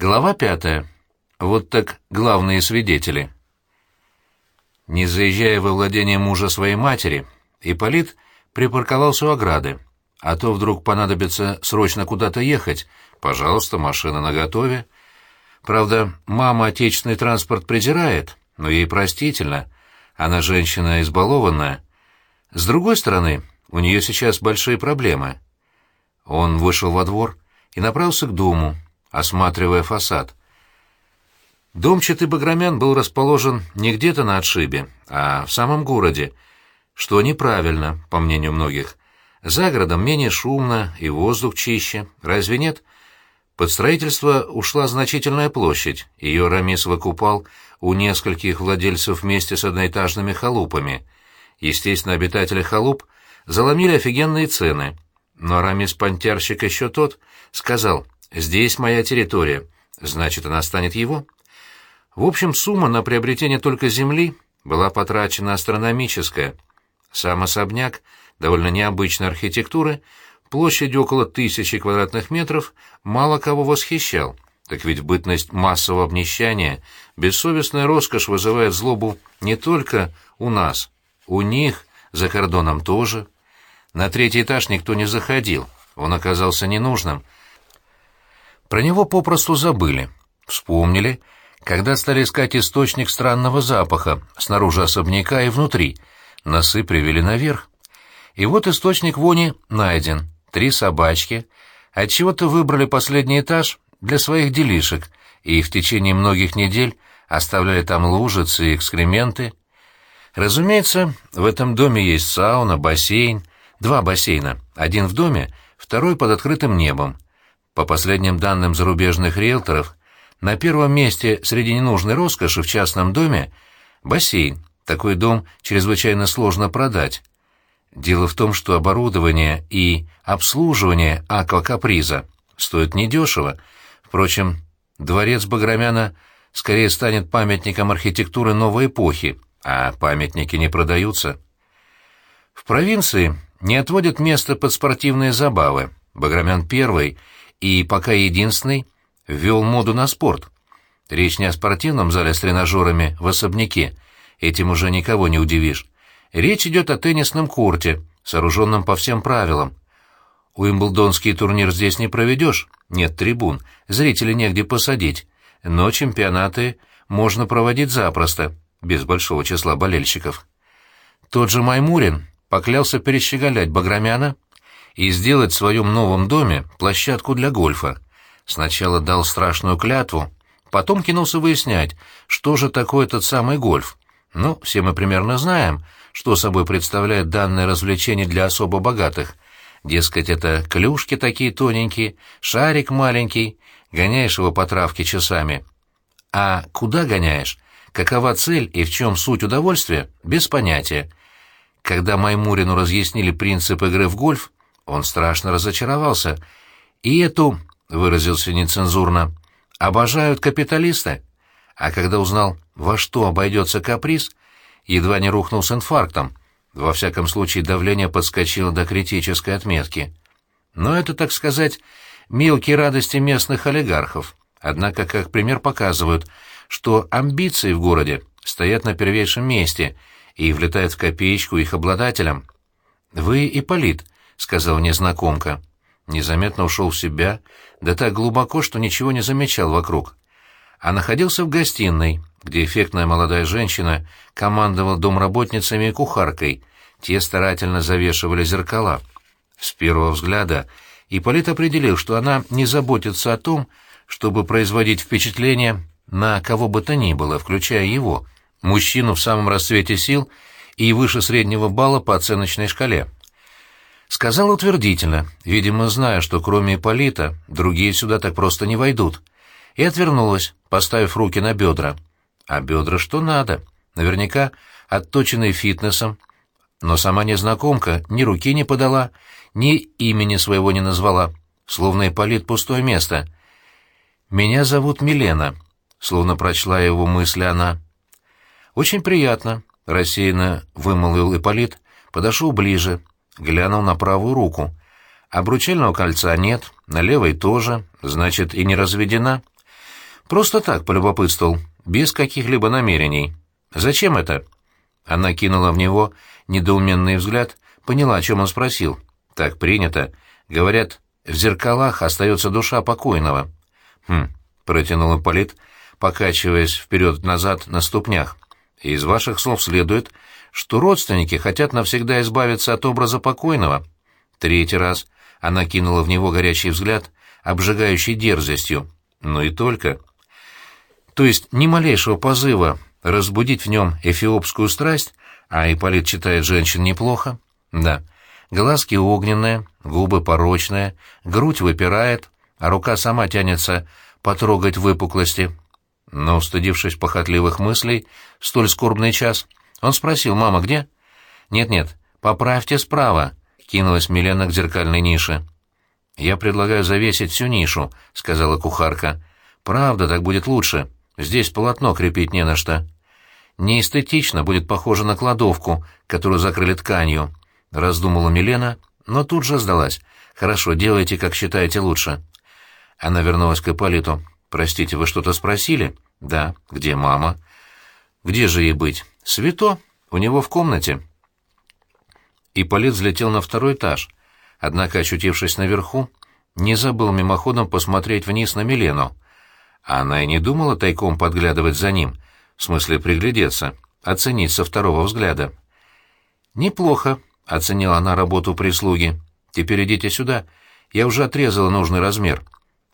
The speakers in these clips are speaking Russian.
Глава пятая. Вот так главные свидетели. Не заезжая во владение мужа своей матери, Ипполит припарковался у ограды. А то вдруг понадобится срочно куда-то ехать. Пожалуйста, машина наготове. Правда, мама отечественный транспорт презирает, но ей простительно. Она женщина избалованная. С другой стороны, у нее сейчас большие проблемы. Он вышел во двор и направился к дому, осматривая фасад. Дом Читы Баграмян был расположен не где-то на отшибе, а в самом городе, что неправильно, по мнению многих. За городом менее шумно и воздух чище, разве нет? Под строительство ушла значительная площадь, ее Рамис выкупал у нескольких владельцев вместе с одноэтажными халупами. Естественно, обитатели халуп заломили офигенные цены, но Рамис-понтярщик еще тот сказал — Здесь моя территория, значит, она станет его. В общем, сумма на приобретение только земли была потрачена астрономическая. Сам особняк, довольно необычной архитектуры, площадью около тысячи квадратных метров, мало кого восхищал. Так ведь бытность массового обнищания, бессовестная роскошь вызывает злобу не только у нас, у них, за кордоном тоже. На третий этаж никто не заходил, он оказался ненужным — про него попросту забыли. Вспомнили, когда стали искать источник странного запаха снаружи особняка и внутри. Носы привели наверх. И вот источник вони найден. Три собачки. Отчего-то выбрали последний этаж для своих делишек, и в течение многих недель оставляли там лужицы и экскременты. Разумеется, в этом доме есть сауна, бассейн, два бассейна, один в доме, второй под открытым небом. По последним данным зарубежных риэлторов, на первом месте среди ненужной роскоши в частном доме — бассейн. Такой дом чрезвычайно сложно продать. Дело в том, что оборудование и обслуживание аквакаприза стоят недешево. Впрочем, дворец Баграмяна скорее станет памятником архитектуры новой эпохи, а памятники не продаются. В провинции не отводят место под спортивные забавы. Баграмян первый — и пока единственный, ввел моду на спорт. Речь не о спортивном зале с тренажерами в особняке, этим уже никого не удивишь. Речь идет о теннисном корте, сооруженном по всем правилам. Уимблдонский турнир здесь не проведешь, нет трибун, зрителей негде посадить, но чемпионаты можно проводить запросто, без большого числа болельщиков. Тот же Маймурин поклялся перещеголять Баграмяна и сделать в своем новом доме площадку для гольфа. Сначала дал страшную клятву, потом кинулся выяснять, что же такое этот самый гольф. Ну, все мы примерно знаем, что собой представляет данное развлечение для особо богатых. Дескать, это клюшки такие тоненькие, шарик маленький, гоняешь его по травке часами. А куда гоняешь? Какова цель и в чем суть удовольствия? Без понятия. Когда Маймурину разъяснили принцип игры в гольф, он страшно разочаровался. И эту, выразился нецензурно, обожают капиталисты. А когда узнал, во что обойдется каприз, едва не рухнул с инфарктом. Во всяком случае, давление подскочило до критической отметки. Но это, так сказать, мелкие радости местных олигархов. Однако, как пример показывают, что амбиции в городе стоят на первейшем месте и влетают в копеечку их обладателям. Вы, Ипполит, сказала незнакомка. Незаметно ушел в себя, да так глубоко, что ничего не замечал вокруг. А находился в гостиной, где эффектная молодая женщина командовала домработницами и кухаркой, те старательно завешивали зеркала. С первого взгляда Ипполит определил, что она не заботится о том, чтобы производить впечатление на кого бы то ни было, включая его, мужчину в самом расцвете сил и выше среднего балла по оценочной шкале. Сказал утвердительно, видимо, зная, что кроме Ипполита другие сюда так просто не войдут, и отвернулась, поставив руки на бедра. А бедра что надо, наверняка отточенные фитнесом, но сама незнакомка ни руки не подала, ни имени своего не назвала, словно Ипполит пустое место. «Меня зовут Милена», — словно прочла его мысли она. «Очень приятно», — рассеянно вымолвил Ипполит, подошел ближе, глянул на правую руку. Обручального кольца нет, на левой тоже, значит, и не разведена. Просто так полюбопытствовал, без каких-либо намерений. Зачем это? Она кинула в него недоуменный взгляд, поняла, о чем он спросил. Так принято. Говорят, в зеркалах остается душа покойного. Хм, протянул Ипполит, покачиваясь вперед-назад на ступнях. Из ваших слов следует, что родственники хотят навсегда избавиться от образа покойного. Третий раз она кинула в него горячий взгляд, обжигающий дерзостью. Ну и только. То есть ни малейшего позыва разбудить в нем эфиопскую страсть, а Ипполит читает женщин неплохо. Да, глазки огненные, губы порочные, грудь выпирает, а рука сама тянется потрогать выпуклости. Но, устыдившись похотливых мыслей, столь скорбный час, он спросил, «Мама, где?» «Нет-нет, поправьте справа», — кинулась Милена к зеркальной нише. «Я предлагаю завесить всю нишу», — сказала кухарка. «Правда, так будет лучше. Здесь полотно крепить не на что». «Неэстетично, будет похоже на кладовку, которую закрыли тканью», — раздумала Милена, но тут же сдалась. «Хорошо, делайте, как считаете лучше». Она вернулась к Ипполиту. «Простите, вы что-то спросили?» «Да. Где мама?» «Где же ей быть?» «Свято. У него в комнате». Ипполит взлетел на второй этаж, однако, очутившись наверху, не забыл мимоходом посмотреть вниз на Милену. Она и не думала тайком подглядывать за ним, в смысле приглядеться, оценить со второго взгляда. «Неплохо», — оценила она работу прислуги. «Теперь идите сюда. Я уже отрезала нужный размер»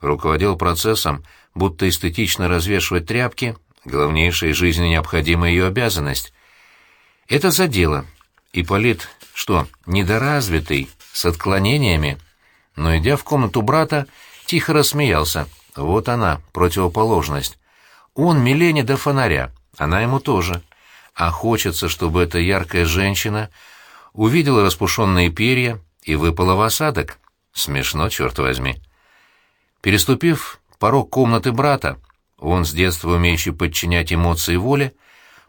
руководил процессом, будто эстетично развешивать тряпки — главнейшая из жизни необходимая ее обязанность. Это задело. Ипполит, что, недоразвитый, с отклонениями? Но, идя в комнату брата, тихо рассмеялся. Вот она, противоположность. Он Милене до фонаря, она ему тоже. А хочется, чтобы эта яркая женщина увидела распушенные перья и выпала в осадок. Смешно, черт возьми. Переступив порог комнаты брата, он, с детства умеющий подчинять эмоции воле,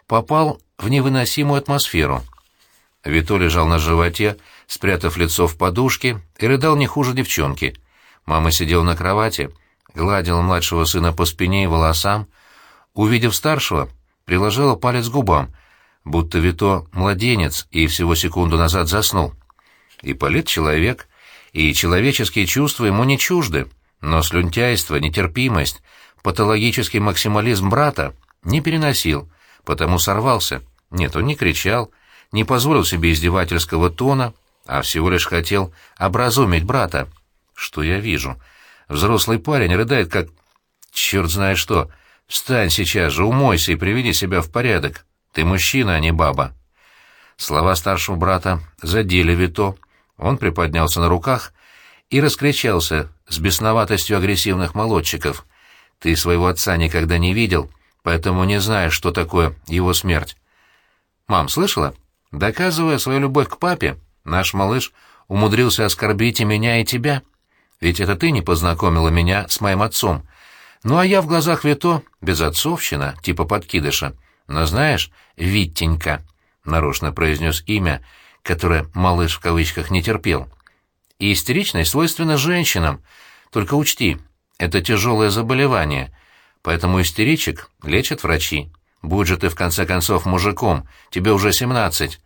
попал в невыносимую атмосферу. Вито лежал на животе, спрятав лицо в подушке, и рыдал не хуже девчонки. Мама сидела на кровати, гладила младшего сына по спине и волосам. Увидев старшего, приложила палец к губам, будто Вито младенец и всего секунду назад заснул. И полит человек, и человеческие чувства ему не чужды. Но слюнтяйство, нетерпимость, патологический максимализм брата не переносил, потому сорвался. Нет, он не кричал, не позволил себе издевательского тона, а всего лишь хотел образумить брата. Что я вижу? Взрослый парень рыдает, как... Черт знает что. Встань сейчас же, умойся и приведи себя в порядок. Ты мужчина, а не баба. Слова старшего брата задели Вито. Он приподнялся на руках и раскричался с бесноватостью агрессивных молодчиков. «Ты своего отца никогда не видел, поэтому не знаешь, что такое его смерть». «Мам, слышала? Доказывая свою любовь к папе, наш малыш умудрился оскорбить и меня, и тебя. Ведь это ты не познакомила меня с моим отцом. Ну а я в глазах Вито безотцовщина, типа подкидыша. Но знаешь, Виттенька», — нарочно произнес имя, которое малыш в кавычках не терпел, — и истеричность свойственна женщинам. Только учти, это тяжелое заболевание, поэтому истеричек лечат врачи. Будь же ты в конце концов мужиком, тебе уже семнадцать.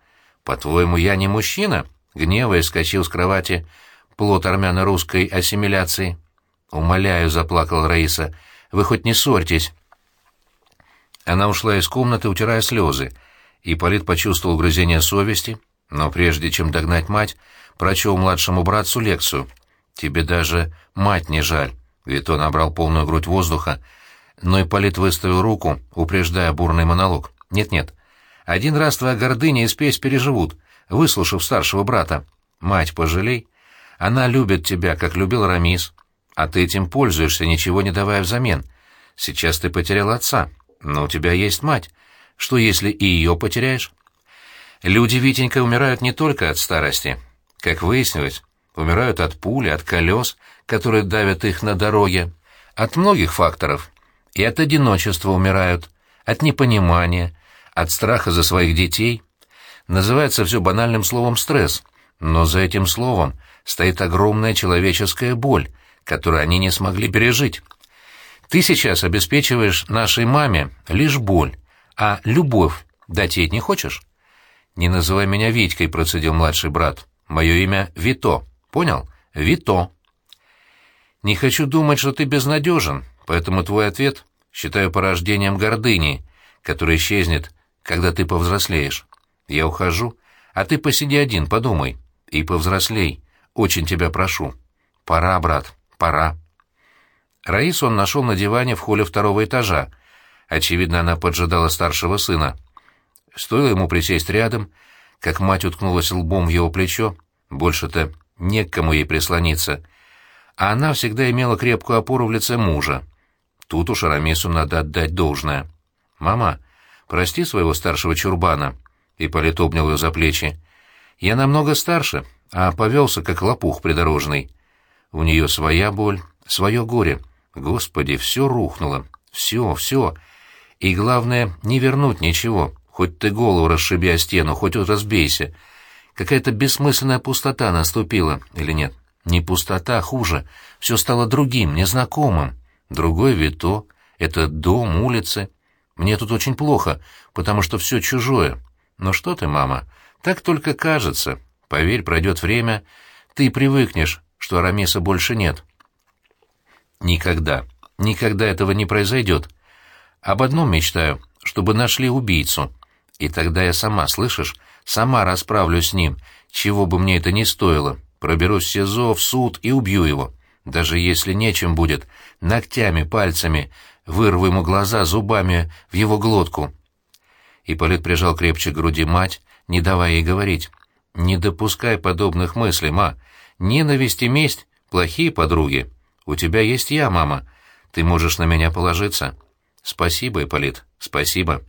По-твоему, я не мужчина? Гневаясь, скачил с кровати плод армяно-русской ассимиляции. «Умоляю», — заплакала Раиса, — «вы хоть не ссорьтесь». Она ушла из комнаты, утирая слезы, и Полит почувствовал угрызение совести, но прежде чем догнать мать, прочел младшему братцу лекцию. «Тебе даже мать не жаль», — Вито набрал полную грудь воздуха, но Ипполит выставил руку, упреждая бурный монолог. «Нет-нет, один раз твоя гордыня и спесь переживут, выслушав старшего брата. Мать пожалей. Она любит тебя, как любил Рамис, а ты этим пользуешься, ничего не давая взамен. Сейчас ты потерял отца, но у тебя есть мать. Что, если и ее потеряешь?» Люди, Витенька, умирают не только от старости. Как выяснилось, умирают от пули, от колес, которые давят их на дороге, от многих факторов. И от одиночества умирают, от непонимания, от страха за своих детей. Называется все банальным словом «стресс», но за этим словом стоит огромная человеческая боль, которую они не смогли пережить. Ты сейчас обеспечиваешь нашей маме лишь боль, а любовь дать ей не хочешь? Не называй меня Витькой, процедил младший брат. Мое имя Вито. Понял? Вито. Не хочу думать, что ты безнадежен, поэтому твой ответ считаю порождением гордыни, которая исчезнет, когда ты повзрослеешь. Я ухожу, а ты посиди один, подумай, и повзрослей. Очень тебя прошу. Пора, брат, пора. Раису он нашел на диване в холле второго этажа. Очевидно, она поджидала старшего сына. Стоило ему присесть рядом, как мать уткнулась лбом в его плечо, больше-то не к кому ей прислониться. А она всегда имела крепкую опору в лице мужа. Тут уж Арамису надо отдать должное. «Мама, прости своего старшего чурбана», — Ипполит обнял ее за плечи. «Я намного старше, а повелся, как лопух придорожный. У нее своя боль, свое горе. Господи, все рухнуло. Все, все. И главное, не вернуть ничего. Хоть ты голову расшиби о стену, хоть разбейся. Какая-то бессмысленная пустота наступила, или нет? Не пустота, хуже. Все стало другим, незнакомым. Другой Вито. Это дом, улицы. Мне тут очень плохо, потому что все чужое. Но что ты, мама, так только кажется. Поверь, пройдет время, ты привыкнешь, что Арамиса больше нет. Никогда, никогда этого не произойдет. Об одном мечтаю, чтобы нашли убийцу. И тогда я сама, слышишь, сама расправлюсь с ним, чего бы мне это ни стоило. Проберусь в СИЗО, в суд и убью его. Даже если нечем будет, ногтями, пальцами, вырву ему глаза зубами в его глотку. Ипполит прижал крепче к груди мать, не давая ей говорить. «Не допускай подобных мыслей, ма. Ненависть и месть — плохие подруги. У тебя есть я, мама. Ты можешь на меня положиться. Спасибо, Ипполит, спасибо.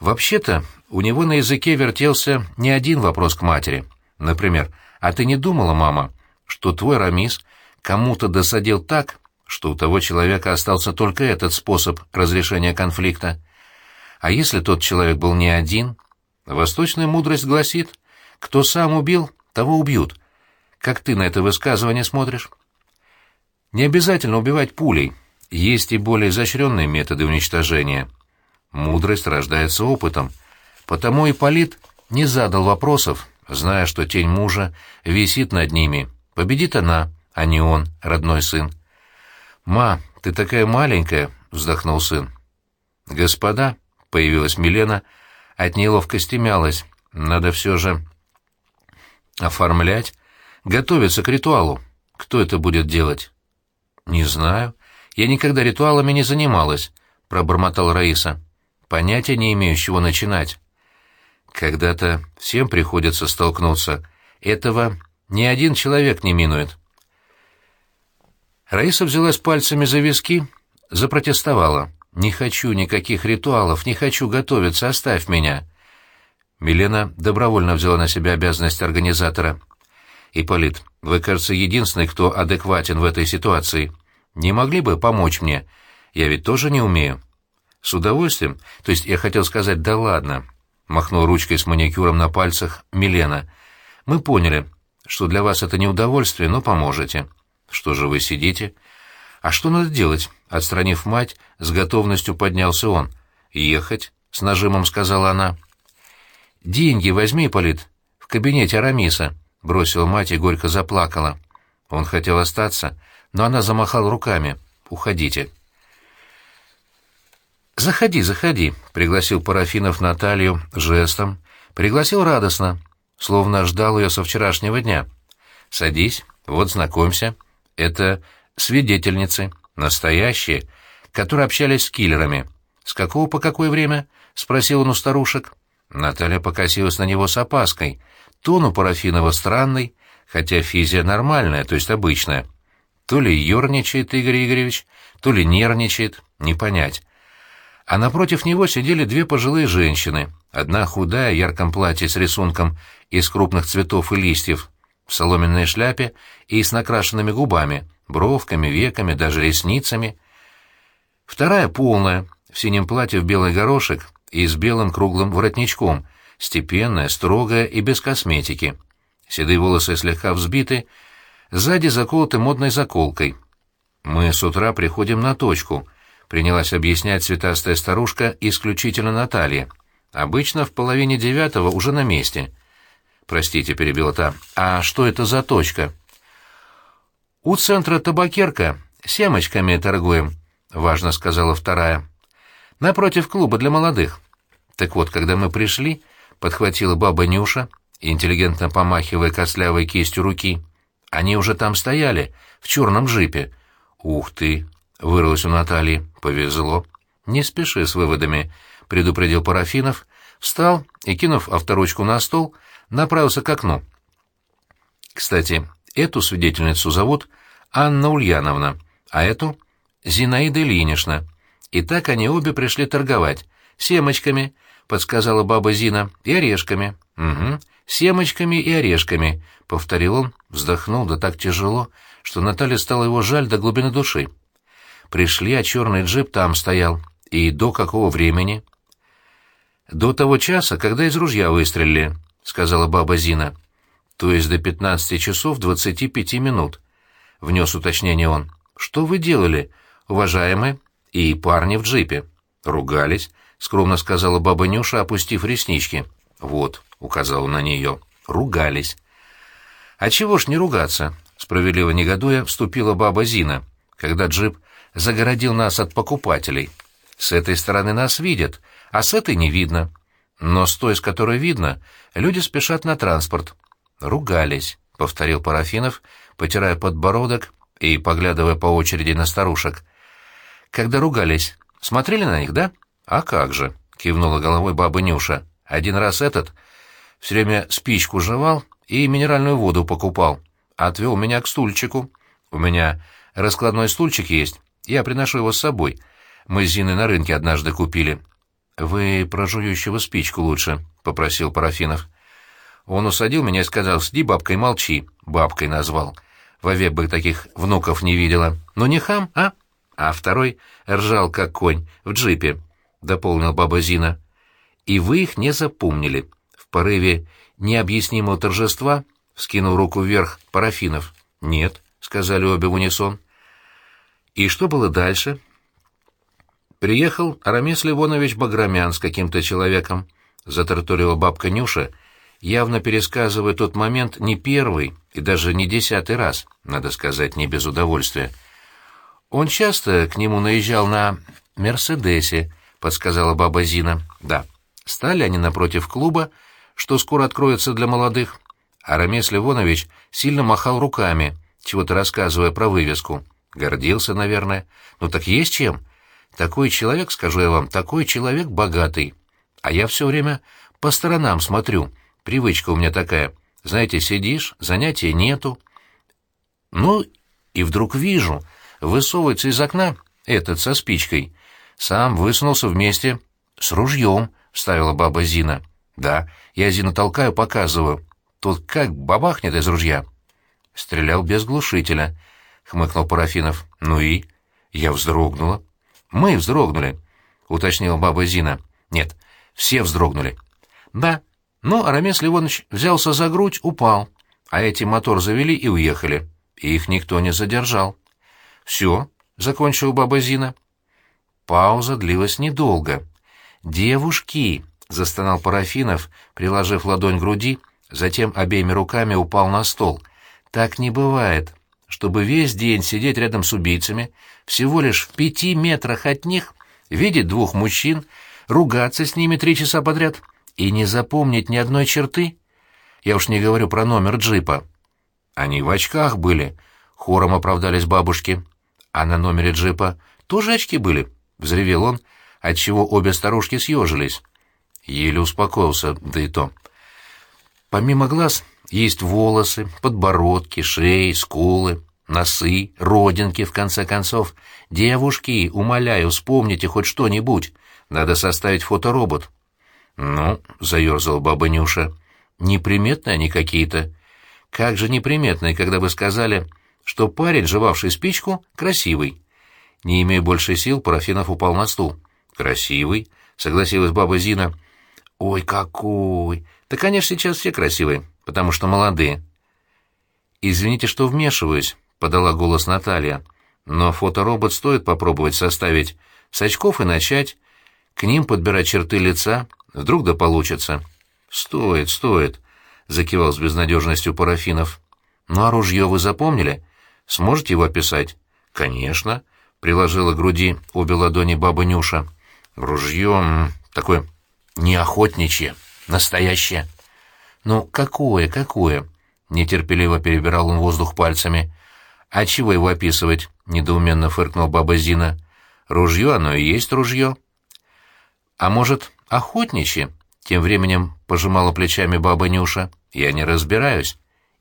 Вообще-то, у него на языке вертелся не один вопрос к матери. Например, «А ты не думала, мама, что твой Рамис кому-то досадил так, что у того человека остался только этот способ разрешения конфликта? А если тот человек был не один? Восточная мудрость гласит, кто сам убил, того убьют. Как ты на это высказывание смотришь?» Не обязательно убивать пулей. Есть и более изощренные методы уничтожения. Мудрость рождается опытом. Потому и Полит не задал вопросов, зная, что тень мужа висит над ними. Победит она, а не он, родной сын. «Ма, ты такая маленькая», — вздохнул сын. «Господа», — появилась Милена, от неловкости мялась. «Надо все же...» «Оформлять? Готовиться к ритуалу. Кто это будет делать?» «Не знаю. Я никогда ритуалами не занималась», — пробормотал Раиса. «Понятия не имею, с чего начинать». «Когда-то всем приходится столкнуться. Этого ни один человек не минует». Раиса взялась пальцами за виски, запротестовала. «Не хочу никаких ритуалов, не хочу готовиться, оставь меня». Милена добровольно взяла на себя обязанность организатора. «Ипполит, вы, кажется, единственный, кто адекватен в этой ситуации. Не могли бы помочь мне? Я ведь тоже не умею». «С удовольствием. То есть я хотел сказать, да ладно», — махнул ручкой с маникюром на пальцах Милена. «Мы поняли, что для вас это не удовольствие, но поможете». «Что же вы сидите?» «А что надо делать?» Отстранив мать, с готовностью поднялся он. «Ехать», — с нажимом сказала она. «Деньги возьми, Полит, в кабинете Арамиса», — бросила мать и горько заплакала. Он хотел остаться, но она замахала руками. «Уходите». «Заходи, заходи», — пригласил Парафинов Наталью жестом. Пригласил радостно, словно ждал ее со вчерашнего дня. «Садись, вот знакомься. Это свидетельницы, настоящие, которые общались с киллерами. С какого по какое время?» — спросил он у старушек. Наталья покосилась на него с опаской — Тон у Парафинова странный, хотя физия нормальная, то есть обычная. То ли ерничает Игорь Игоревич, то ли нервничает, не понять. А напротив него сидели две пожилые женщины, одна худая, в ярком платье с рисунком из крупных цветов и листьев, в соломенной шляпе и с накрашенными губами, бровками, веками, даже ресницами. Вторая полная, в синем платье в белый горошек и с белым круглым воротничком, степенная, строгая и без косметики. Седые волосы слегка взбиты, сзади заколоты модной заколкой. Мы с утра приходим на точку, принялась объяснять цветастая старушка исключительно Наталья. Обычно в половине девятого уже на месте. Простите, перебила та. А что это за точка? У центра табакерка семечками торгуем, важно сказала вторая. Напротив клуба для молодых. Так вот, когда мы пришли, подхватила баба Нюша, интеллигентно помахивая костлявой кистью руки. Они уже там стояли, в черном джипе. «Ух ты!» — вырвалось у Натальи. «Повезло». «Не спеши с выводами», — предупредил Парафинов, встал и, кинув авторучку на стол, направился к окну. «Кстати, эту свидетельницу зовут Анна Ульяновна, а эту — Зинаида Ильинична. И так они обе пришли торговать. Семочками, — подсказала баба Зина, — и орешками. Угу, семочками и орешками, — повторил он, вздохнул, да так тяжело, что Наталья стала его жаль до глубины души. Пришли, а черный джип там стоял. И до какого времени? До того часа, когда из ружья выстрелили, — сказала баба Зина. То есть до пятнадцати часов двадцати пяти минут, — внес уточнение он. Что вы делали, уважаемые, и парни в джипе? Ругались, — скромно сказала баба Нюша, опустив реснички. Вот, — указала на нее, — ругались. А чего ж не ругаться? Справедливо негодуя, вступила баба Зина, когда джип загородил нас от покупателей. С этой стороны нас видят, а с этой не видно. Но с той, с которой видно, люди спешат на транспорт. Ругались, — повторил Парафинов, потирая подбородок и поглядывая по очереди на старушек. Когда ругались, смотрели на них, да? А как же, — кивнула головой баба Нюша. Один раз этот все время спичку жевал и минеральную воду покупал отвел меня к стульчику. У меня раскладной стульчик есть, я приношу его с собой. Мы с Зиной на рынке однажды купили. «Вы про жующего спичку лучше», — попросил Парафинов. Он усадил меня и сказал, «Сиди, бабкой, молчи», — бабкой назвал. Вовек бы таких внуков не видела. Ну не хам, а? А второй ржал, как конь, в джипе, — дополнил баба Зина. И вы их не запомнили. В порыве необъяснимого торжества Скинул руку вверх Парафинов. «Нет», — сказали обе в унисон. «И что было дальше?» «Приехал Арамис Ливонович Баграмян с каким-то человеком», — затарторила бабка Нюша, явно пересказывая тот момент не первый и даже не десятый раз, надо сказать, не без удовольствия. «Он часто к нему наезжал на «Мерседесе», — подсказала баба Зина. «Да». Стали они напротив клуба, что скоро откроется для молодых. Арамес Ливонович сильно махал руками, чего-то рассказывая про вывеску. Гордился, наверное. Ну так есть чем. Такой человек, скажу я вам, такой человек богатый. А я все время по сторонам смотрю. Привычка у меня такая. Знаете, сидишь, занятия нету. Ну, и вдруг вижу, высовывается из окна этот со спичкой. Сам высунулся вместе с ружьем, — вставила баба Зина. Да, я Зину толкаю, показываю. Тут как бабахнет из ружья. Стрелял без глушителя, хмыкнул Парафинов. Ну и? Я вздрогнула. Мы вздрогнули, уточнила баба Зина. Нет, все вздрогнули. Да. Ну, Арамес Ливонович взялся за грудь, упал. А эти мотор завели и уехали. И их никто не задержал. Все, закончила баба Зина. Пауза длилась недолго. «Девушки!» — застонал Парафинов, приложив ладонь к груди — затем обеими руками упал на стол. Так не бывает, чтобы весь день сидеть рядом с убийцами, всего лишь в пяти метрах от них, видеть двух мужчин, ругаться с ними три часа подряд и не запомнить ни одной черты. Я уж не говорю про номер джипа. Они в очках были, хором оправдались бабушки. А на номере джипа тоже очки были, взревел он, отчего обе старушки съежились. Еле успокоился, да и то. Помимо глаз есть волосы, подбородки, шеи, скулы, носы, родинки, в конце концов. Девушки, умоляю, вспомните хоть что-нибудь. Надо составить фоторобот. Ну, — заерзала баба Нюша, — неприметные они какие-то. Как же неприметные, когда вы сказали, что парень, жевавший спичку, красивый. Не имея больше сил, Парафинов упал на стул. «Красивый», — согласилась баба Зина. «Ой, какой! Да, конечно, сейчас все красивые, потому что молодые. «Извините, что вмешиваюсь», — подала голос Наталья. Но фоторобот стоит попробовать составить с очков и начать, к ним подбирать черты лица, вдруг да получится. Стоит, стоит, закивал с безнадежностью Парафинов. Ну а ружье вы запомнили? Сможете его описать? Конечно, приложила к груди обе ладони баба Нюша. Ружье такое неохотничье, настоящее. Ну, какое, какое? Нетерпеливо перебирал он воздух пальцами. А чего его описывать? Недоуменно фыркнул баба Зина. Ружье оно и есть ружье. А может, охотничье? Тем временем пожимала плечами баба Нюша. Я не разбираюсь.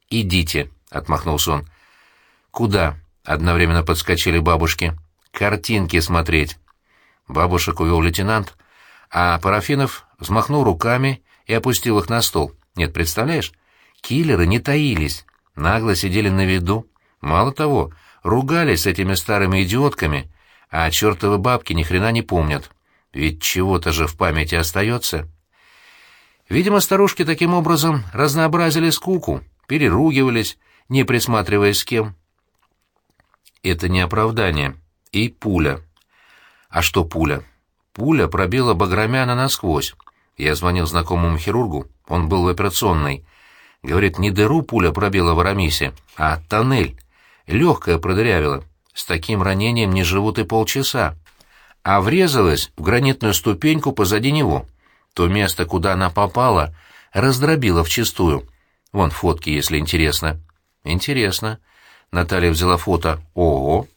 Идите, отмахнулся он. Куда? Одновременно подскочили бабушки. Картинки смотреть. Бабушек увел лейтенант, а Парафинов взмахнул руками и опустил их на стол. Нет, представляешь? Киллеры не таились, нагло сидели на виду. Мало того, ругались с этими старыми идиотками, а чертовы бабки ни хрена не помнят. Ведь чего-то же в памяти остается. Видимо, старушки таким образом разнообразили скуку, переругивались, не присматриваясь с кем. Это не оправдание. И пуля. А что пуля? Пуля пробила Баграмяна насквозь. Я звонил знакомому хирургу, он был в операционной. Говорит, не дыру пуля пробила в Арамисе, а тоннель. Легкая продырявила. С таким ранением не живут и полчаса. А врезалась в гранитную ступеньку позади него. То место, куда она попала, раздробила вчистую. Вон фотки, если интересно. Интересно. Наталья взяла фото. Ого!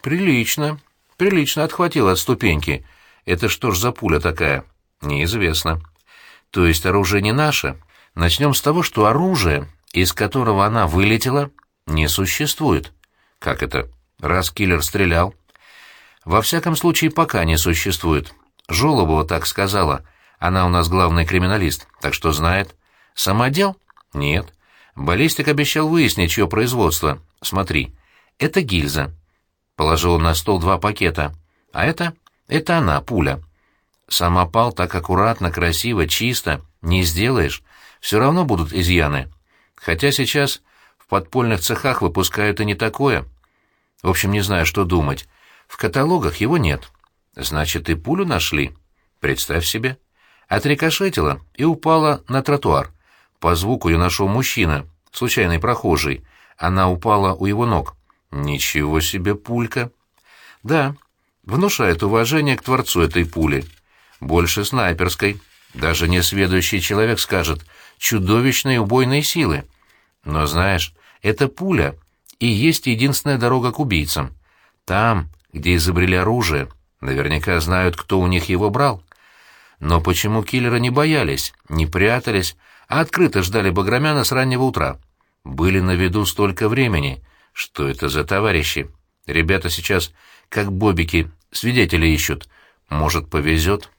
Прилично. Прилично отхватила от ступеньки. Это что ж за пуля такая? Неизвестно. То есть оружие не наше? Начнем с того, что оружие, из которого она вылетела, не существует. Как это? Раз киллер стрелял. Во всяком случае, пока не существует. Жолобова так сказала. Она у нас главный криминалист, так что знает. Самодел? Нет. Баллистик обещал выяснить, чье производство. Смотри. Это гильза. Положил на стол два пакета. А это? Это она, пуля. Самопал так аккуратно, красиво, чисто. Не сделаешь. Все равно будут изъяны. Хотя сейчас в подпольных цехах выпускают и не такое. В общем, не знаю, что думать. В каталогах его нет. Значит, и пулю нашли. Представь себе. Отрикошетила и упала на тротуар. По звуку ее нашел мужчина, случайный прохожий. Она упала у его ног. Ничего себе пулька. Да, внушает уважение к творцу этой пули. Больше снайперской. Даже несведущий человек скажет «чудовищной убойной силы». Но знаешь, эта пуля и есть единственная дорога к убийцам. Там, где изобрели оружие, наверняка знают, кто у них его брал. Но почему киллеры не боялись, не прятались, а открыто ждали Баграмяна с раннего утра? Были на виду столько времени. Что это за товарищи? Ребята сейчас, как бобики, свидетели ищут. Может, повезет.